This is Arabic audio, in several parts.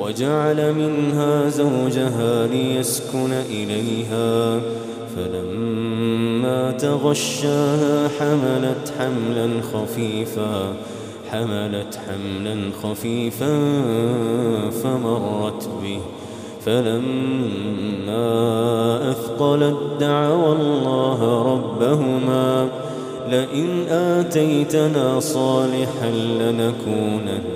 وجعل منها زوجها ليسكن إليها فلما تغشاها حملت حملا خفيفا حملت حملا خفيفا فمرت به. فلما أثقلت دعوا الله ربهما لئن آتيتنا صالحا لنكونن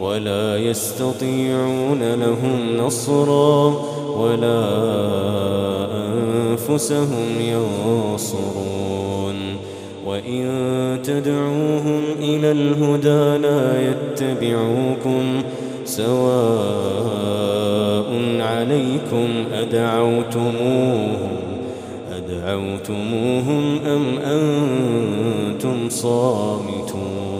ولا يستطيعون لهم نصرا ولا أنفسهم ينصرون. وإن تدعوهم إلى الهدى لا يتبعوكم سواء عليكم أدعوتموهم أدعوتموهم أم أنتم صامتون.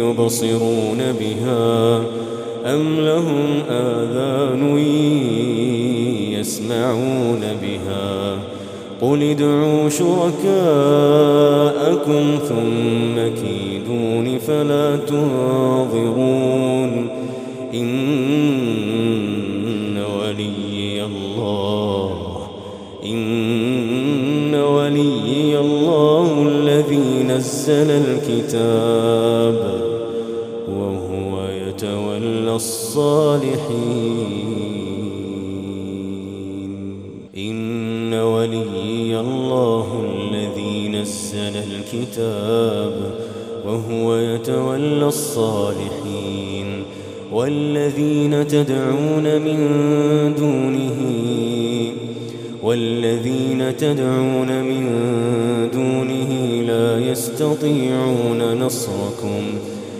يبصرون بها أم لهم آذان يسمعون بها قل ادعوا شركاءكم ثم كيدون فلا تنظرون إن ولي الله إن ولي الله الذي نزل الكتاب وهو يتولى الصالحين. إن ولي الله الذي نزل الكتاب وهو يتولى الصالحين. والذين تدعون من دونه والذين تدعون من دونه لا يستطيعون نصركم.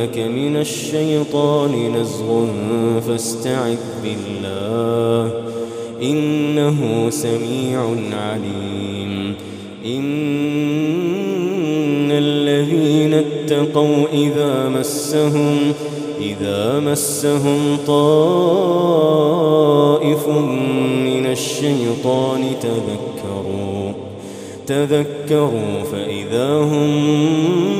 ينزغنك من الشيطان نزغ فاستعذ بالله إنه سميع عليم. إن الذين اتقوا إذا مسهم إذا مسهم طائف من الشيطان تذكروا تذكروا فإذا هم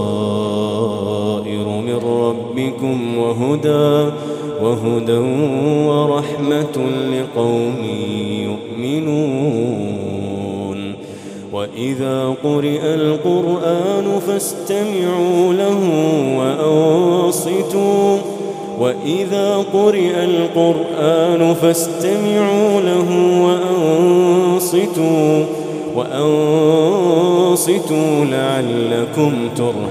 ربكم وهدى وهدى ورحمة لقوم يؤمنون. وإذا قرئ القرآن فاستمعوا له وأنصتوا. وإذا قرئ القرآن فاستمعوا له وأنصتوا. وأنصتوا لعلكم ترحمون.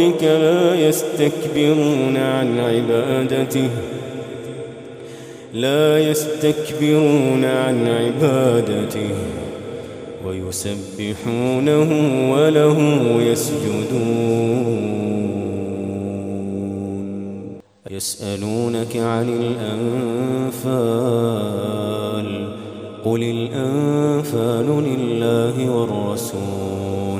ربك لا يستكبرون عن عبادته. لا يستكبرون عن عبادته. ويسبحونه وله يسجدون. يسألونك عن الأنفال. قل الأنفال لله والرسول.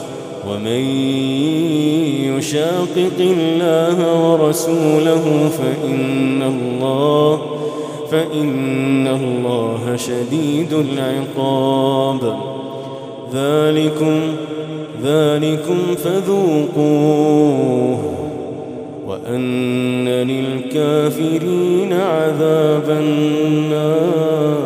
ومن يشاقق الله ورسوله فإن الله فإن الله شديد العقاب. ذلكم ذلكم فذوقوه وأن للكافرين عذاب النار.